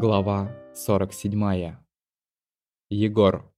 Глава 47. Егор.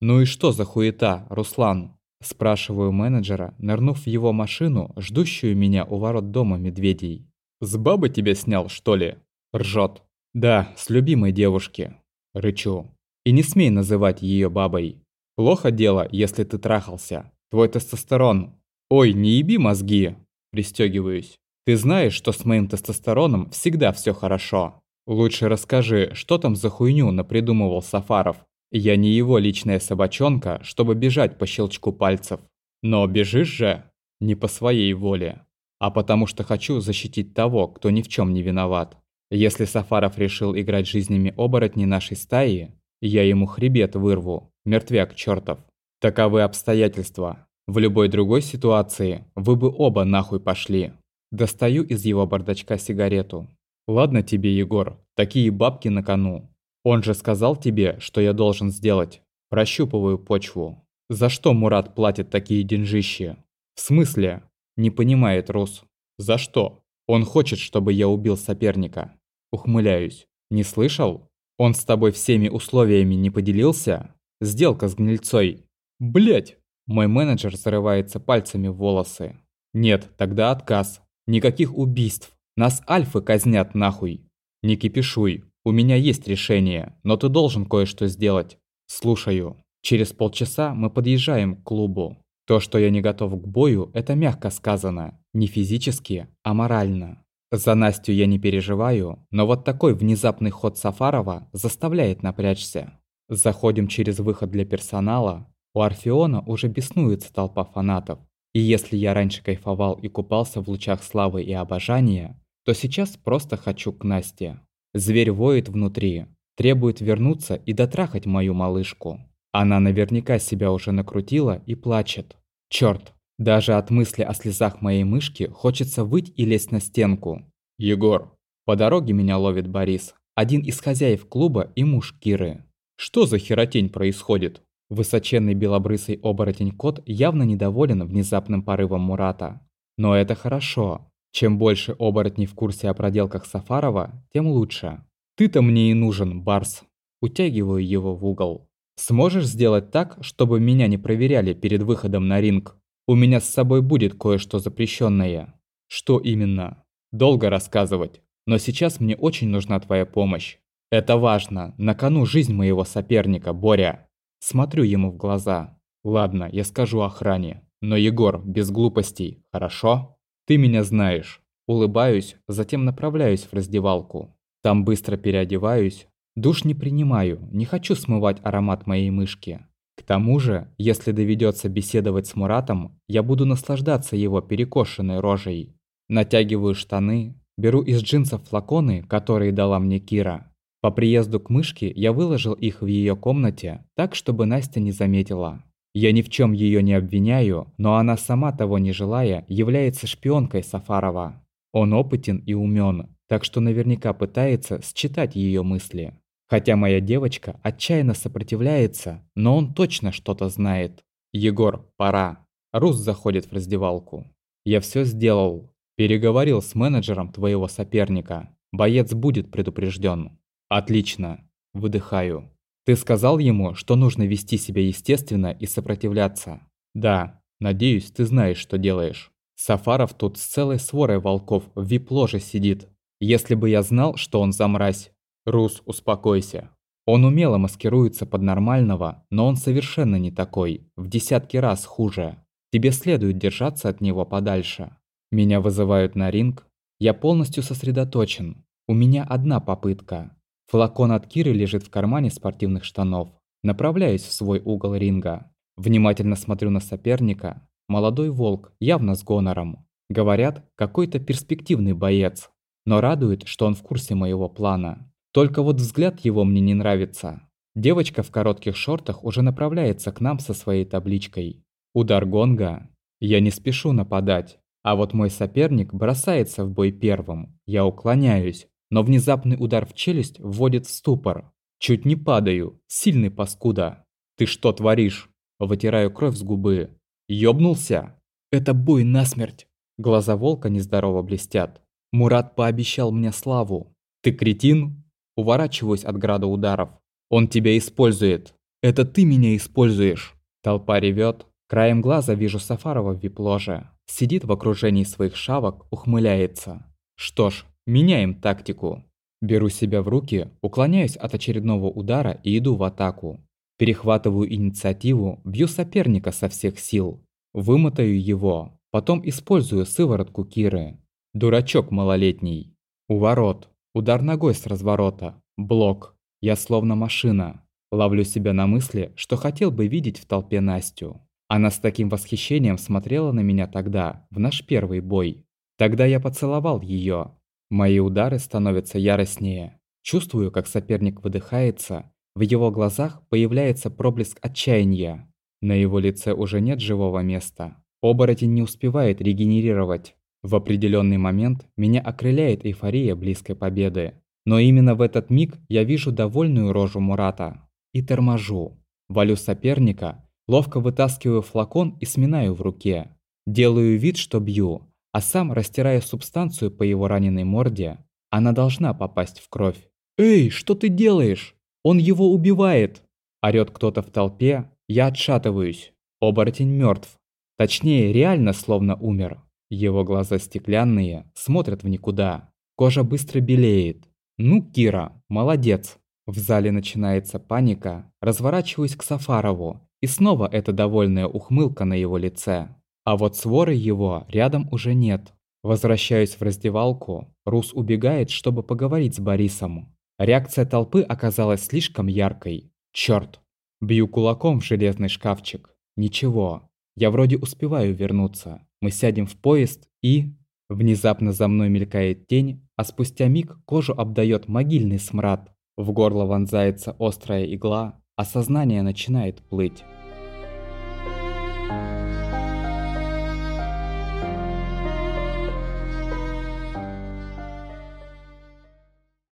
«Ну и что за хуета, Руслан?» Спрашиваю менеджера, нырнув в его машину, ждущую меня у ворот дома медведей. «С бабы тебя снял, что ли?» Ржет. «Да, с любимой девушки». Рычу. «И не смей называть ее бабой. Плохо дело, если ты трахался. Твой тестостерон. Ой, не еби мозги!» Пристегиваюсь. «Ты знаешь, что с моим тестостероном всегда все хорошо. Лучше расскажи, что там за хуйню напридумывал Сафаров. Я не его личная собачонка, чтобы бежать по щелчку пальцев. Но бежишь же не по своей воле, а потому что хочу защитить того, кто ни в чем не виноват. Если Сафаров решил играть жизнями оборотней нашей стаи, я ему хребет вырву, мертвяк чертов. Таковы обстоятельства. В любой другой ситуации вы бы оба нахуй пошли. Достаю из его бардачка сигарету. Ладно тебе, Егор, такие бабки на кону. Он же сказал тебе, что я должен сделать. Прощупываю почву. За что Мурат платит такие деньжищи? В смысле? Не понимает Рус. За что? Он хочет, чтобы я убил соперника. Ухмыляюсь. Не слышал? Он с тобой всеми условиями не поделился? Сделка с гнильцой. Блять! Мой менеджер зарывается пальцами в волосы. Нет, тогда отказ. Никаких убийств. Нас альфы казнят нахуй. Не кипишуй, у меня есть решение, но ты должен кое-что сделать. Слушаю. Через полчаса мы подъезжаем к клубу. То, что я не готов к бою, это мягко сказано. Не физически, а морально. За Настю я не переживаю, но вот такой внезапный ход Сафарова заставляет напрячься. Заходим через выход для персонала. У Орфеона уже беснуется толпа фанатов. И если я раньше кайфовал и купался в лучах славы и обожания, то сейчас просто хочу к Насте. Зверь воет внутри, требует вернуться и дотрахать мою малышку. Она наверняка себя уже накрутила и плачет. Чёрт, даже от мысли о слезах моей мышки хочется выть и лезть на стенку. Егор. По дороге меня ловит Борис, один из хозяев клуба и муж Киры. Что за херотень происходит? Высоченный белобрысый оборотень-кот явно недоволен внезапным порывом Мурата. Но это хорошо. Чем больше оборотней в курсе о проделках Сафарова, тем лучше. Ты-то мне и нужен, Барс. Утягиваю его в угол. Сможешь сделать так, чтобы меня не проверяли перед выходом на ринг? У меня с собой будет кое-что запрещенное. Что именно? Долго рассказывать. Но сейчас мне очень нужна твоя помощь. Это важно. На кону жизнь моего соперника, Боря. Смотрю ему в глаза. Ладно, я скажу охране. Но, Егор, без глупостей, хорошо? Ты меня знаешь. Улыбаюсь, затем направляюсь в раздевалку. Там быстро переодеваюсь. Душ не принимаю, не хочу смывать аромат моей мышки. К тому же, если доведется беседовать с Муратом, я буду наслаждаться его перекошенной рожей. Натягиваю штаны, беру из джинсов флаконы, которые дала мне Кира. По приезду к мышке я выложил их в ее комнате, так, чтобы Настя не заметила. Я ни в чем ее не обвиняю, но она сама того не желая, является шпионкой Сафарова. Он опытен и умен, так что наверняка пытается считать ее мысли. Хотя моя девочка отчаянно сопротивляется, но он точно что-то знает. «Егор, пора». Рус заходит в раздевалку. «Я все сделал. Переговорил с менеджером твоего соперника. Боец будет предупрежден». «Отлично». Выдыхаю. Ты сказал ему, что нужно вести себя естественно и сопротивляться. Да, надеюсь, ты знаешь, что делаешь. Сафаров тут с целой сворой волков в вип-ложе сидит. Если бы я знал, что он замразь. Рус, успокойся. Он умело маскируется под нормального, но он совершенно не такой, в десятки раз хуже. Тебе следует держаться от него подальше. Меня вызывают на ринг. Я полностью сосредоточен. У меня одна попытка. Флакон от Киры лежит в кармане спортивных штанов. Направляюсь в свой угол ринга. Внимательно смотрю на соперника. Молодой волк, явно с гонором. Говорят, какой-то перспективный боец. Но радует, что он в курсе моего плана. Только вот взгляд его мне не нравится. Девочка в коротких шортах уже направляется к нам со своей табличкой. Удар гонга. Я не спешу нападать. А вот мой соперник бросается в бой первым. Я уклоняюсь, но внезапный удар в челюсть вводит в ступор. Чуть не падаю, сильный паскуда. Ты что творишь? Вытираю кровь с губы. Ёбнулся? Это бой насмерть. Глаза волка нездорово блестят. Мурат пообещал мне славу. Ты кретин? Уворачиваюсь от града ударов. Он тебя использует. Это ты меня используешь. Толпа ревет. Краем глаза вижу Сафарова в вип-ложе. Сидит в окружении своих шавок, ухмыляется. Что ж, меняем тактику. Беру себя в руки, уклоняюсь от очередного удара и иду в атаку. Перехватываю инициативу, бью соперника со всех сил. Вымотаю его, потом использую сыворотку Киры. Дурачок малолетний. У ворот. Удар ногой с разворота. Блок. Я словно машина. Ловлю себя на мысли, что хотел бы видеть в толпе Настю. Она с таким восхищением смотрела на меня тогда, в наш первый бой. Тогда я поцеловал ее. Мои удары становятся яростнее. Чувствую, как соперник выдыхается, в его глазах появляется проблеск отчаяния. На его лице уже нет живого места. Оборотень не успевает регенерировать. В определенный момент меня окрыляет эйфория близкой победы. Но именно в этот миг я вижу довольную рожу Мурата. И торможу. Валю соперника, ловко вытаскиваю флакон и сминаю в руке. Делаю вид, что бью, а сам растираю субстанцию по его раненой морде. Она должна попасть в кровь. «Эй, что ты делаешь?» Он его убивает!» Орёт кто-то в толпе, я отшатываюсь. Оборотень мертв. Точнее, реально словно умер. Его глаза стеклянные, смотрят в никуда. Кожа быстро белеет. «Ну, Кира, молодец!» В зале начинается паника. Разворачиваюсь к Сафарову. И снова эта довольная ухмылка на его лице. А вот своры его рядом уже нет. Возвращаюсь в раздевалку. Рус убегает, чтобы поговорить с Борисом. Реакция толпы оказалась слишком яркой. Чёрт! Бью кулаком в железный шкафчик. Ничего. Я вроде успеваю вернуться. Мы сядем в поезд и... Внезапно за мной мелькает тень, а спустя миг кожу обдает могильный смрад. В горло вонзается острая игла, а сознание начинает плыть.